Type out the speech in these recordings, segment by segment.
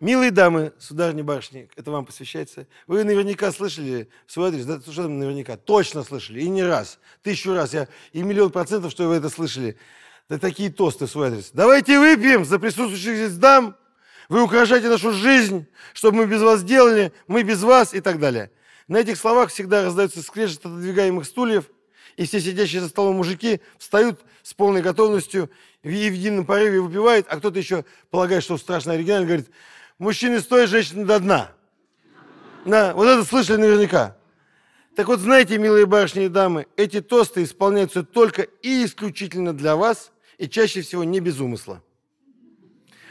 Милые дамы, сударыни барышни, это вам посвящается. Вы наверняка слышали свой адрес, да что наверняка, точно слышали, и не раз, тысячу раз, я, и миллион процентов, что вы это слышали. Да такие тосты в свой адрес. Давайте выпьем за присутствующих здесь дам, вы украшаете нашу жизнь, чтобы мы без вас делали, мы без вас и так далее. На этих словах всегда раздается скрежет отодвигаемых стульев, и все сидящие за столом мужики встают с полной готовностью и в едином порыве выпивают, а кто-то еще полагает, что страшно оригинально, говорит, мужчины стоят, женщины до дна. Да, вот это слышали наверняка. Так вот, знаете, милые барышни и дамы, эти тосты исполняются только и исключительно для вас, и чаще всего не без умысла.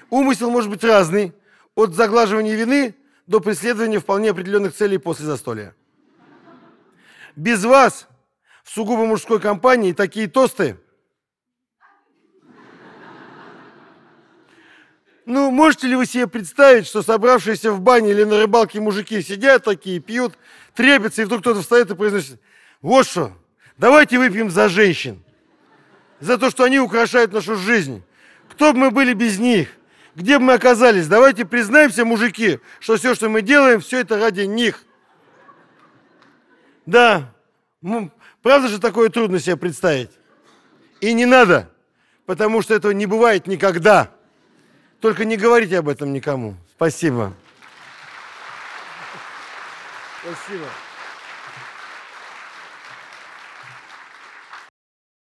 Умысел может быть разный, от заглаживания вины до преследования вполне определенных целей после застолья. Без вас в сугубо мужской компании такие тосты. Ну, можете ли вы себе представить, что собравшиеся в бане или на рыбалке мужики сидят такие, пьют, трепятся, и вдруг кто-то встает и произносит, вот что, давайте выпьем за женщин, за то, что они украшают нашу жизнь. Кто бы мы были без них? Где бы мы оказались? Давайте признаемся, мужики, что все, что мы делаем, все это ради них. Да, правда же такое трудно себе представить? И не надо, потому что этого не бывает никогда. Только не говорите об этом никому. Спасибо. Спасибо.